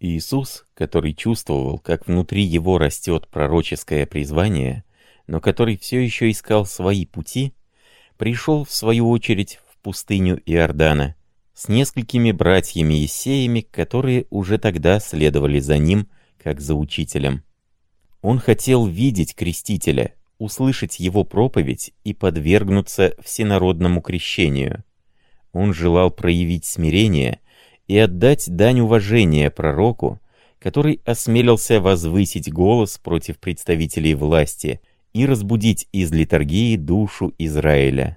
Иисус, который чувствовал, как внутри его растет пророческое призвание, но который все еще искал свои пути, пришел, в свою очередь, в пустыню Иордана с несколькими братьями-ессеями, которые уже тогда следовали за ним, как за учителем. Он хотел видеть крестителя, услышать его проповедь и подвергнуться всенародному крещению. Он желал проявить смирение и отдать дань уважения пророку, который осмелился возвысить голос против представителей власти и разбудить из литургии душу Израиля.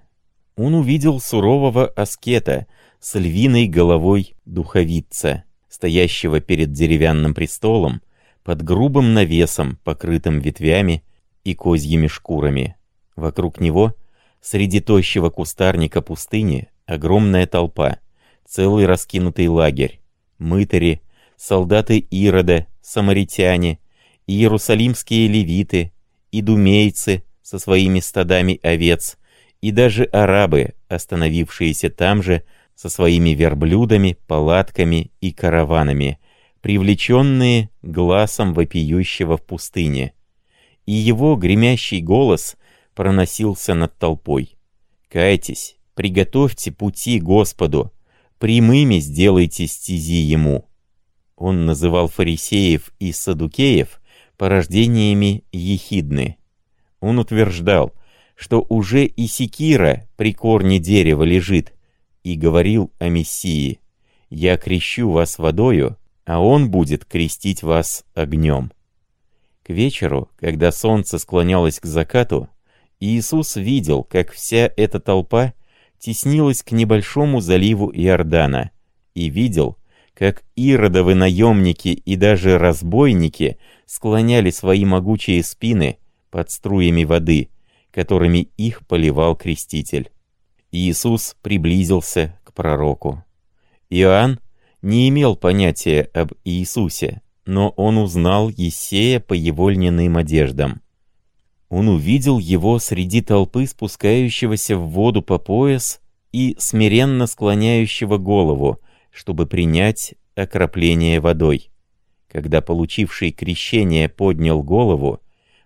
Он увидел сурового аскета с львиной головой духовица, стоящего перед деревянным престолом, под грубым навесом, покрытым ветвями, и козьими шкурами. Вокруг него, среди тощего кустарника пустыни, огромная толпа, целый раскинутый лагерь, мытари, солдаты Ирода, самаритяне, иерусалимские левиты, идумейцы со своими стадами овец, и даже арабы, остановившиеся там же со своими верблюдами, палатками и караванами, привлеченные глазом вопиющего в пустыне и его гремящий голос проносился над толпой. «Кайтесь, приготовьте пути Господу, прямыми сделайте стези Ему». Он называл фарисеев и садукеев порождениями ехидны. Он утверждал, что уже и секира при корне дерева лежит, и говорил о Мессии «Я крещу вас водою, а Он будет крестить вас огнем». К вечеру, когда солнце склонялось к закату, Иисус видел, как вся эта толпа теснилась к небольшому заливу Иордана, и видел, как иродовы наемники и даже разбойники склоняли свои могучие спины под струями воды, которыми их поливал креститель. Иисус приблизился к пророку. Иоанн не имел понятия об Иисусе, но он узнал Есея по его льняным одеждам. Он увидел его среди толпы, спускающегося в воду по пояс и смиренно склоняющего голову, чтобы принять окропление водой. Когда получивший крещение поднял голову,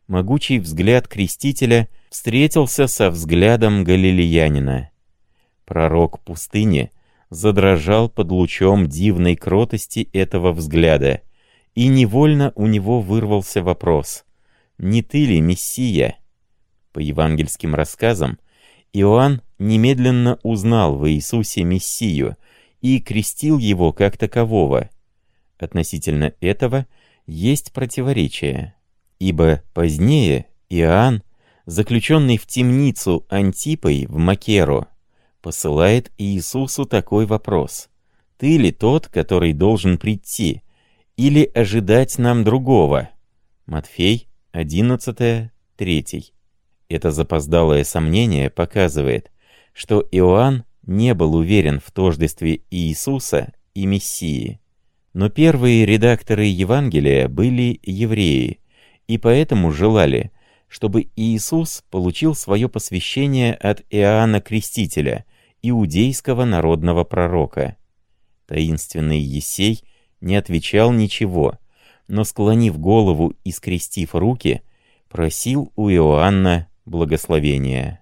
могучий взгляд крестителя встретился со взглядом галилеянина. Пророк пустыни задрожал под лучом дивной кротости этого взгляда — и невольно у него вырвался вопрос «Не ты ли Мессия?» По евангельским рассказам, Иоанн немедленно узнал в Иисусе Мессию и крестил его как такового. Относительно этого есть противоречие, ибо позднее Иоанн, заключенный в темницу Антипой в Макеру, посылает Иисусу такой вопрос «Ты ли тот, который должен прийти?» или ожидать нам другого? Матфей 11, 3. Это запоздалое сомнение показывает, что Иоанн не был уверен в тождестве Иисуса и Мессии. Но первые редакторы Евангелия были евреи, и поэтому желали, чтобы Иисус получил свое посвящение от Иоанна Крестителя, иудейского народного пророка. Таинственный Есей — не отвечал ничего, но, склонив голову и скрестив руки, просил у Иоанна благословения.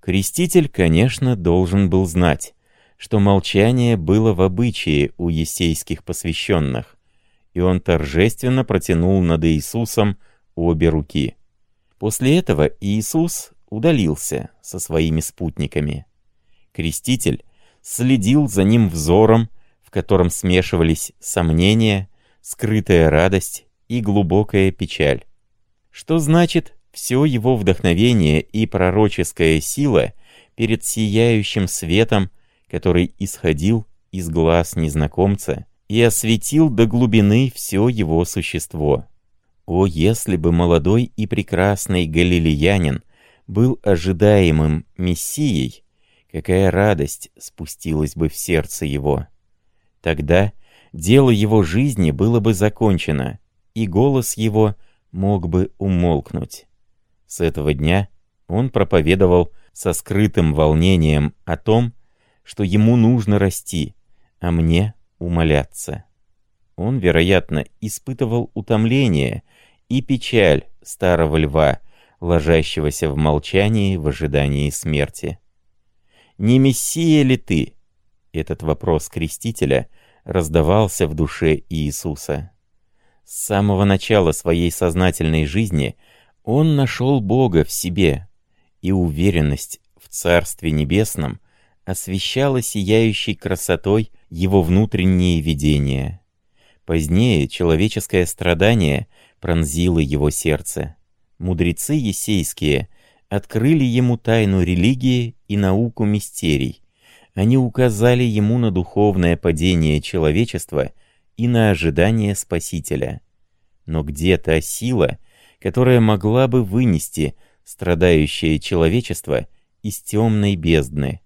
Креститель, конечно, должен был знать, что молчание было в обычае у есейских посвященных, и он торжественно протянул над Иисусом обе руки. После этого Иисус удалился со своими спутниками. Креститель следил за ним взором, в котором смешивались сомнения, скрытая радость и глубокая печаль. Что значит все его вдохновение и пророческая сила перед сияющим светом, который исходил из глаз незнакомца и осветил до глубины все его существо. О, если бы молодой и прекрасный галилеянин был ожидаемым Мессией, какая радость спустилась бы в сердце его! Тогда дело его жизни было бы закончено, и голос его мог бы умолкнуть. С этого дня он проповедовал со скрытым волнением о том, что ему нужно расти, а мне умоляться. он, вероятно, испытывал утомление и печаль старого льва, ложащегося в молчании в ожидании смерти. «Не Мессия ли ты?» Этот вопрос крестителя раздавался в душе Иисуса. С самого начала своей сознательной жизни он нашел Бога в себе, и уверенность в Царстве Небесном освещала сияющей красотой его внутренние видения. Позднее человеческое страдание пронзило его сердце. Мудрецы есейские открыли ему тайну религии и науку мистерий. Они указали ему на духовное падение человечества и на ожидание Спасителя. Но где та сила, которая могла бы вынести страдающее человечество из темной бездны?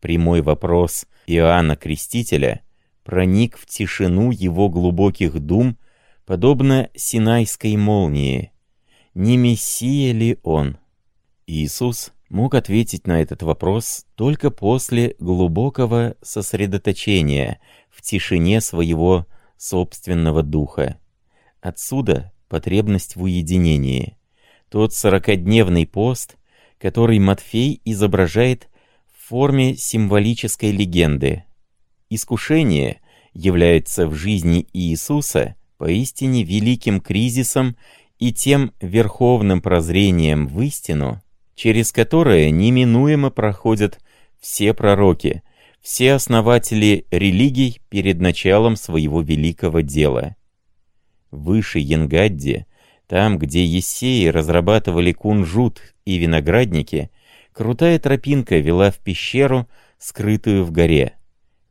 Прямой вопрос Иоанна Крестителя проник в тишину его глубоких дум, подобно синайской молнии. Не Мессия ли он? Иисус мог ответить на этот вопрос только после глубокого сосредоточения в тишине своего собственного духа. Отсюда потребность в уединении. Тот сорокодневный пост, который Матфей изображает в форме символической легенды. Искушение является в жизни Иисуса поистине великим кризисом и тем верховным прозрением в истину, через которое неминуемо проходят все пророки, все основатели религий перед началом своего великого дела. Выше Янгадди, там, где Ессеи разрабатывали кунжут и виноградники, крутая тропинка вела в пещеру, скрытую в горе.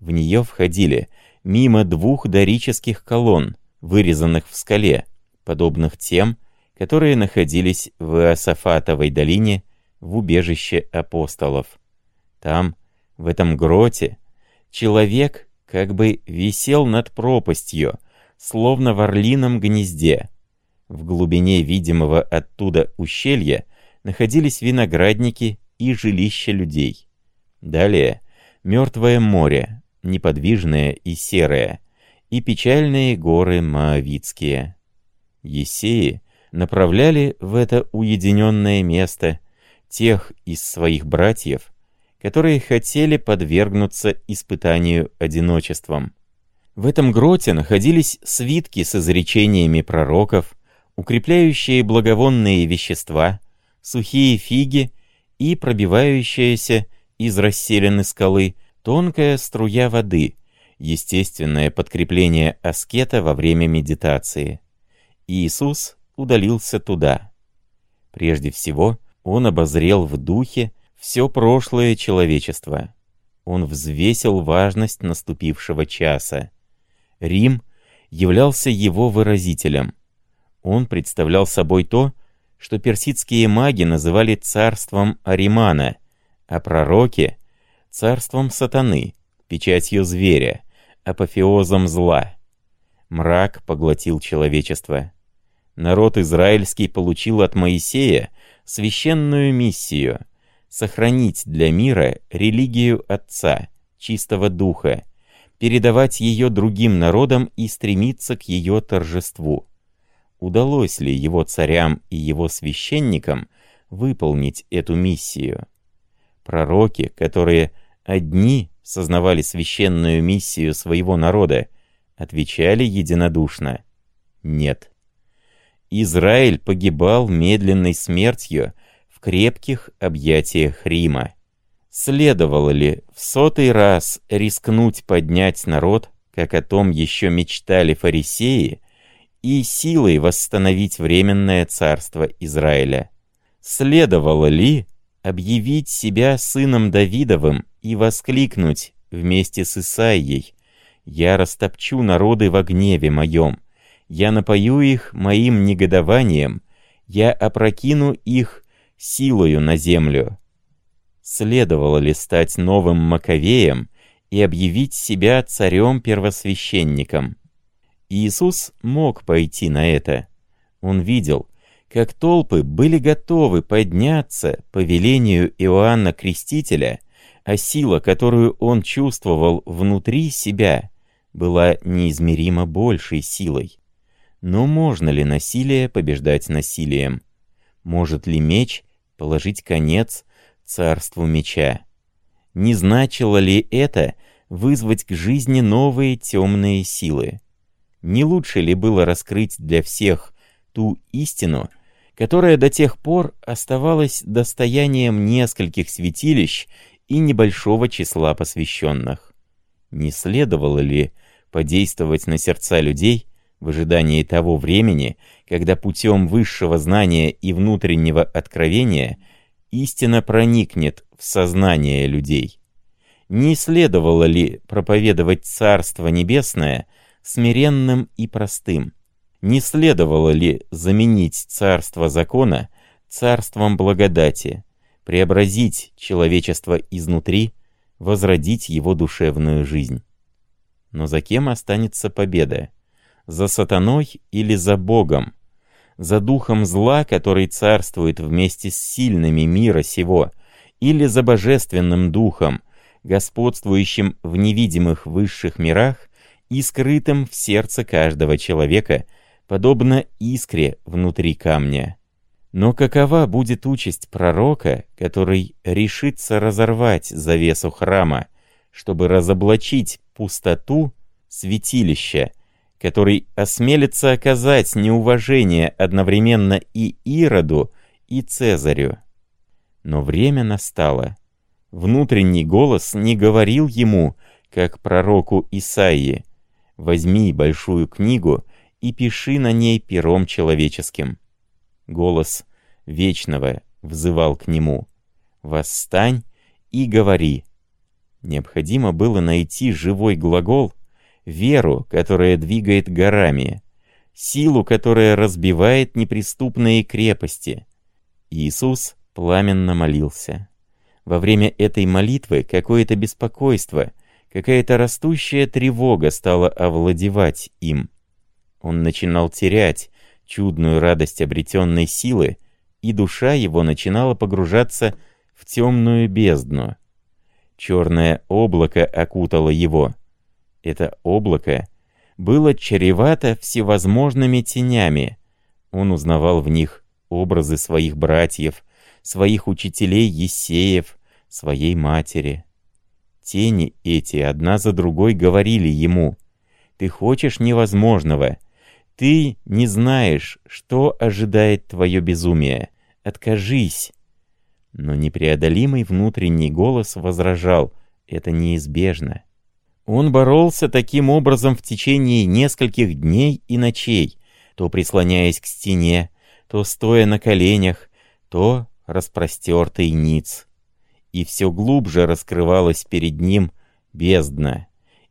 В нее входили мимо двух дорических колонн, вырезанных в скале, подобных тем, которые находились в Иосафатовой долине в убежище апостолов. Там, в этом гроте, человек как бы висел над пропастью, словно в орлином гнезде. В глубине видимого оттуда ущелья находились виноградники и жилища людей. Далее — мертвое море, неподвижное и серое, и печальные горы Моавицкие. Есеи направляли в это уединенное место тех из своих братьев, которые хотели подвергнуться испытанию одиночеством. В этом гроте находились свитки с изречениями пророков, укрепляющие благовонные вещества, сухие фиги и пробивающаяся из расселены скалы тонкая струя воды, естественное подкрепление аскета во время медитации. Иисус удалился туда. Прежде всего, он обозрел в духе все прошлое человечество. Он взвесил важность наступившего часа. Рим являлся его выразителем. Он представлял собой то, что персидские маги называли царством Аримана, а пророки — царством сатаны, печатью зверя, апофеозом зла. Мрак поглотил человечество. Народ израильский получил от Моисея священную миссию — сохранить для мира религию Отца, чистого Духа, передавать ее другим народам и стремиться к ее торжеству. Удалось ли его царям и его священникам выполнить эту миссию? Пророки, которые одни сознавали священную миссию своего народа, отвечали единодушно «нет». Израиль погибал медленной смертью в крепких объятиях Рима. Следовало ли в сотый раз рискнуть поднять народ, как о том еще мечтали фарисеи, и силой восстановить временное царство Израиля? Следовало ли объявить себя сыном Давидовым и воскликнуть вместе с Исаией «Я растопчу народы во гневе моем, я напою их моим негодованием, я опрокину их силою на землю». Следовало ли стать новым Маковеем и объявить себя царем-первосвященником? Иисус мог пойти на это. Он видел, как толпы были готовы подняться по велению Иоанна Крестителя, а сила, которую он чувствовал внутри себя, была неизмеримо большей силой. Но можно ли насилие побеждать насилием? Может ли меч положить конец царству меча? Не значило ли это вызвать к жизни новые темные силы? Не лучше ли было раскрыть для всех ту истину, которая до тех пор оставалась достоянием нескольких святилищ и небольшого числа посвященных? Не следовало ли подействовать на сердца людей в ожидании того времени, когда путем высшего знания и внутреннего откровения истина проникнет в сознание людей? Не следовало ли проповедовать Царство Небесное смиренным и простым? Не следовало ли заменить царство закона царством благодати, преобразить человечество изнутри, возродить его душевную жизнь? Но за кем останется победа? За сатаной или за Богом? За духом зла, который царствует вместе с сильными мира сего, или за божественным духом, господствующим в невидимых высших мирах и скрытым в сердце каждого человека, подобно искре внутри камня. Но какова будет участь пророка, который решится разорвать завесу храма, чтобы разоблачить пустоту святилища, который осмелится оказать неуважение одновременно и Ироду, и Цезарю. Но время настало. Внутренний голос не говорил ему, как пророку Исаии, «Возьми большую книгу и пиши на ней пером человеческим». Голос Вечного взывал к нему, «Восстань и говори». Необходимо было найти живой глагол, веру, которая двигает горами, силу, которая разбивает неприступные крепости. Иисус пламенно молился. Во время этой молитвы какое-то беспокойство, какая-то растущая тревога стала овладевать им. Он начинал терять чудную радость обретенной силы, и душа его начинала погружаться в темную бездну. Черное облако окутало его. Это облако было чревато всевозможными тенями. Он узнавал в них образы своих братьев, своих учителей Есеев, своей матери. Тени эти одна за другой говорили ему, «Ты хочешь невозможного. Ты не знаешь, что ожидает твое безумие. Откажись». Но непреодолимый внутренний голос возражал, это неизбежно. Он боролся таким образом в течение нескольких дней и ночей, то прислоняясь к стене, то стоя на коленях, то распростертый ниц. И все глубже раскрывалась перед ним бездна,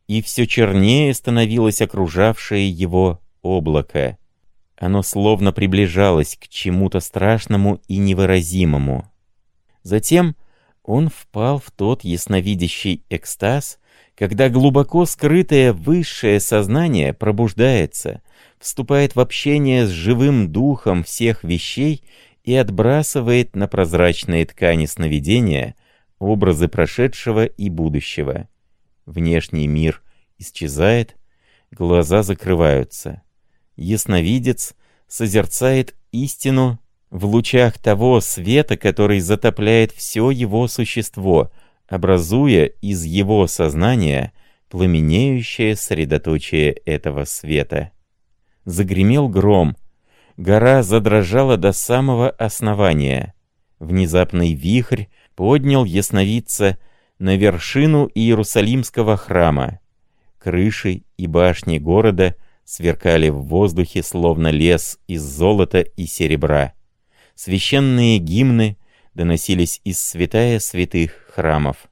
и все чернее становилось окружавшее его облако. Оно словно приближалось к чему-то страшному и невыразимому. Затем он впал в тот ясновидящий экстаз, когда глубоко скрытое высшее сознание пробуждается, вступает в общение с живым духом всех вещей и отбрасывает на прозрачные ткани сновидения образы прошедшего и будущего. Внешний мир исчезает, глаза закрываются. Ясновидец созерцает истину в лучах того света, который затопляет все его существо, образуя из его сознания пламенеющее средоточие этого света. Загремел гром, гора задрожала до самого основания. Внезапный вихрь поднял ясновидца на вершину Иерусалимского храма. Крыши и башни города сверкали в воздухе, словно лес из золота и серебра священные гимны доносились из святая святых храмов.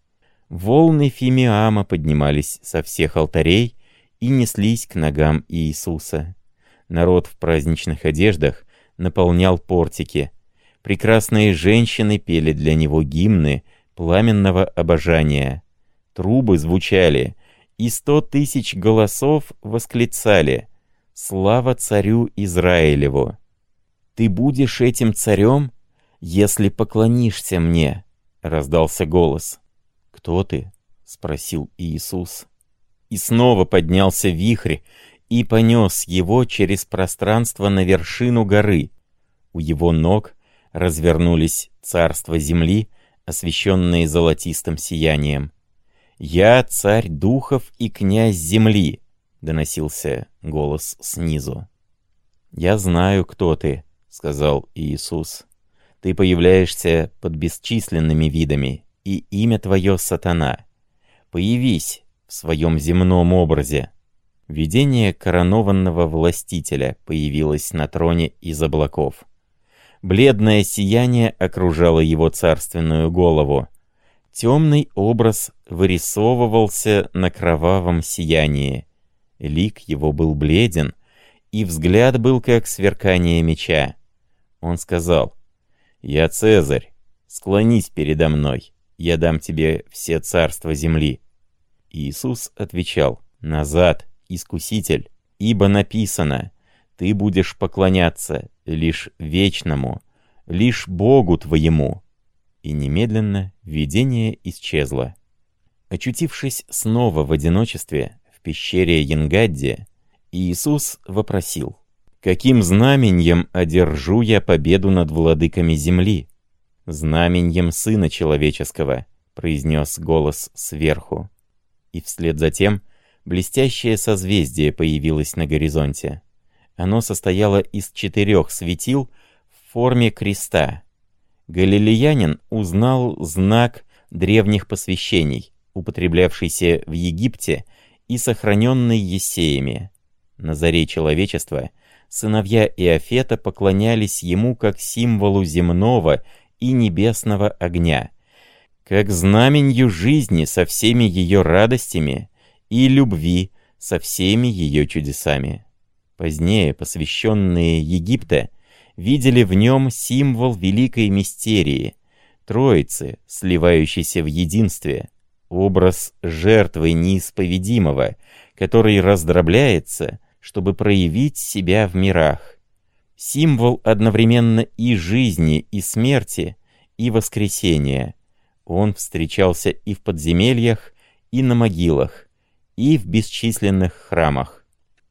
Волны фимиама поднимались со всех алтарей и неслись к ногам Иисуса. Народ в праздничных одеждах наполнял портики. Прекрасные женщины пели для него гимны пламенного обожания. Трубы звучали, и сто тысяч голосов восклицали «Слава царю Израилеву!» «Ты будешь этим царем, если поклонишься мне», — раздался голос. «Кто ты?» — спросил Иисус. и снова поднялся вихрь и понес его через пространство на вершину горы. У его ног развернулись царства земли, освещенные золотистым сиянием. «Я царь духов и князь земли», — доносился голос снизу. «Я знаю, кто ты», — сказал Иисус. «Ты появляешься под бесчисленными видами, и имя твое — сатана. Появись в своем земном образе». Видение коронованного властителя появилось на троне из облаков. Бледное сияние окружало его царственную голову. Темный образ вырисовывался на кровавом сиянии. Лик его был бледен, и взгляд был как сверкание меча. Он сказал, «Я Цезарь, склонись передо мной, я дам тебе все царства земли». Иисус отвечал, «Назад, искуситель, ибо написано, ты будешь поклоняться лишь вечному, лишь Богу твоему». И немедленно видение исчезло. Очутившись снова в одиночестве, в пещере Янгадди, Иисус вопросил, «Каким знаменем одержу я победу над владыками земли?» «Знаменем Сына Человеческого», — произнес голос сверху. И вслед за тем блестящее созвездие появилось на горизонте. Оно состояло из четырех светил в форме креста. Галилеянин узнал знак древних посвящений, употреблявшийся в Египте и сохраненный Есеями. На заре человечества сыновья Иофета поклонялись ему как символу земного и небесного огня, как знаменью жизни со всеми ее радостями и любви со всеми ее чудесами. Позднее посвященные Египта видели в нем символ великой мистерии, Троицы, сливающейся в единстве, образ жертвы неисповедимого, который раздробляется чтобы проявить себя в мирах. Символ одновременно и жизни, и смерти, и воскресения. Он встречался и в подземельях, и на могилах, и в бесчисленных храмах.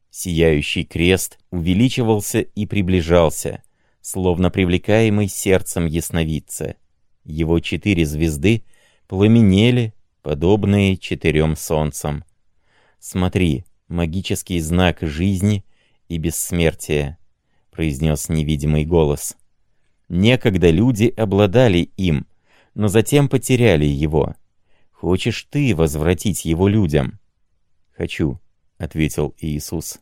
Сияющий крест увеличивался и приближался, словно привлекаемый сердцем ясновидца. Его четыре звезды пламенели, подобные четырем солнцам. Смотри, магический знак жизни и бессмертия», — произнес невидимый голос. «Некогда люди обладали им, но затем потеряли его. Хочешь ты возвратить его людям?» «Хочу», — ответил Иисус.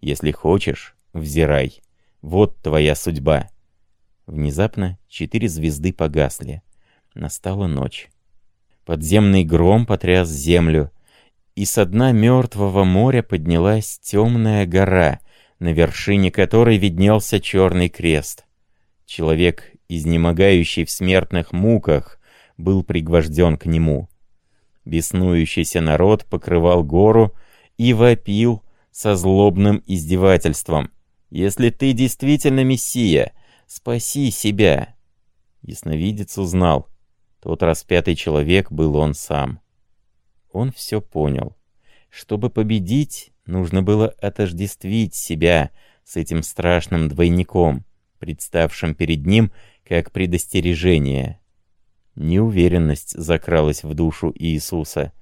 «Если хочешь, взирай. Вот твоя судьба». Внезапно четыре звезды погасли. Настала ночь. Подземный гром потряс землю, и со дна мертвого моря поднялась темная гора, на вершине которой виднелся черный крест. Человек, изнемогающий в смертных муках, был пригвожден к нему. Беснующийся народ покрывал гору и вопил со злобным издевательством. «Если ты действительно Мессия, спаси себя!» Ясновидец узнал. Тот распятый человек был он сам он все понял. Чтобы победить, нужно было отождествить себя с этим страшным двойником, представшим перед ним как предостережение. Неуверенность закралась в душу Иисуса,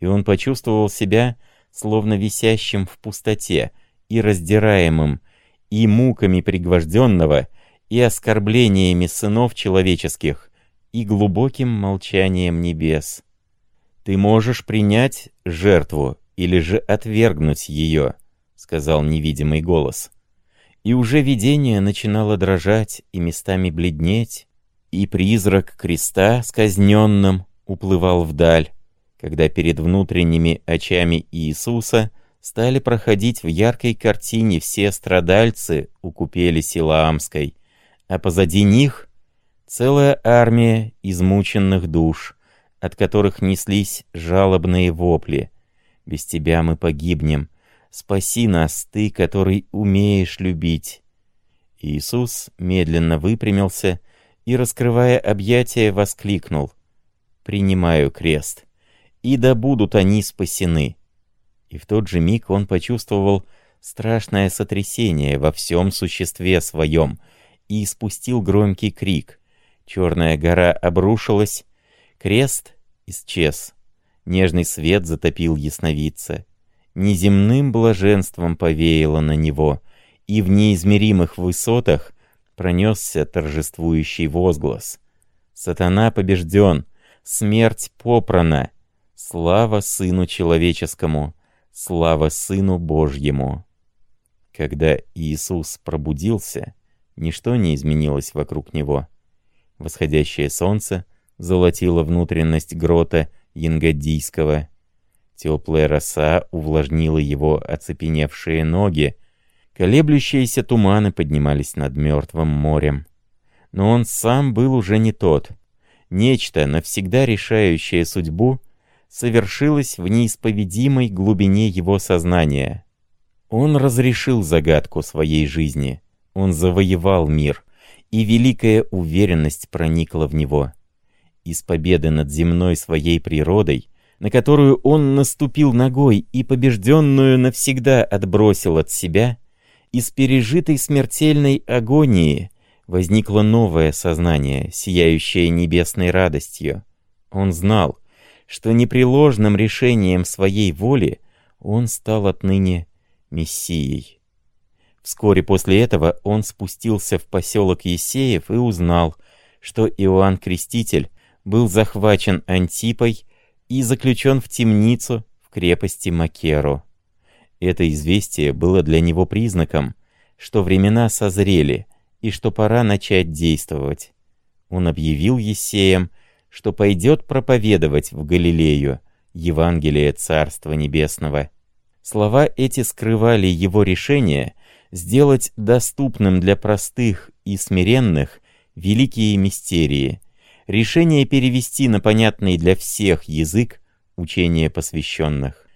и он почувствовал себя словно висящим в пустоте и раздираемым и муками пригвожденного, и оскорблениями сынов человеческих, и глубоким молчанием небес. «Ты можешь принять жертву или же отвергнуть ее», — сказал невидимый голос. И уже видение начинало дрожать и местами бледнеть, и призрак креста с казненным уплывал вдаль, когда перед внутренними очами Иисуса стали проходить в яркой картине все страдальцы у купели Силаамской, а позади них целая армия измученных душ — от которых неслись жалобные вопли. «Без тебя мы погибнем. Спаси нас, ты, который умеешь любить». Иисус медленно выпрямился и, раскрывая объятия, воскликнул. «Принимаю крест, и да будут они спасены». И в тот же миг он почувствовал страшное сотрясение во всем существе своем и испустил громкий крик. Черная гора обрушилась, крест исчез. Нежный свет затопил ясновидца. Неземным блаженством повеяло на него, и в неизмеримых высотах пронесся торжествующий возглас. «Сатана побежден! Смерть попрана! Слава Сыну Человеческому! Слава Сыну Божьему!» Когда Иисус пробудился, ничто не изменилось вокруг него. Восходящее солнце золотило внутренность грота Янгадийского. Теплая роса увлажнила его оцепеневшие ноги, колеблющиеся туманы поднимались над мертвым морем. Но он сам был уже не тот. Нечто, навсегда решающее судьбу, совершилось в неисповедимой глубине его сознания. Он разрешил загадку своей жизни. Он завоевал мир, и великая уверенность проникла в него. Из победы над земной своей природой, на которую он наступил ногой и побежденную навсегда отбросил от себя, из пережитой смертельной агонии возникло новое сознание, сияющее небесной радостью. Он знал, что непреложным решением своей воли он стал отныне Мессией. Вскоре после этого он спустился в поселок Есеев и узнал, что Иоанн Креститель был захвачен Антипой и заключен в темницу в крепости Макеро. Это известие было для него признаком, что времена созрели и что пора начать действовать. Он объявил Есеям, что пойдет проповедовать в Галилею Евангелие Царства Небесного. Слова эти скрывали его решение сделать доступным для простых и смиренных великие мистерии, решение перевести на понятный для всех язык учение посвященных.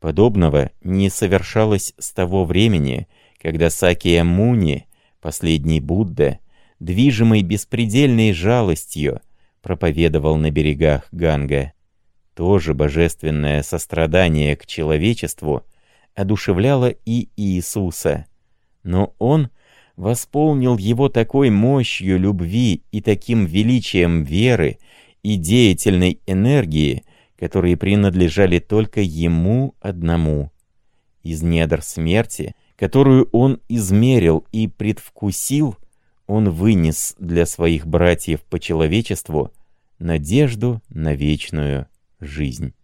Подобного не совершалось с того времени, когда Сакия Муни, последний Будда, движимый беспредельной жалостью, проповедовал на берегах Ганга. Тоже божественное сострадание к человечеству одушевляло и Иисуса. Но он восполнил его такой мощью любви и таким величием веры и деятельной энергии, которые принадлежали только ему одному. Из недр смерти, которую он измерил и предвкусил, он вынес для своих братьев по человечеству надежду на вечную жизнь.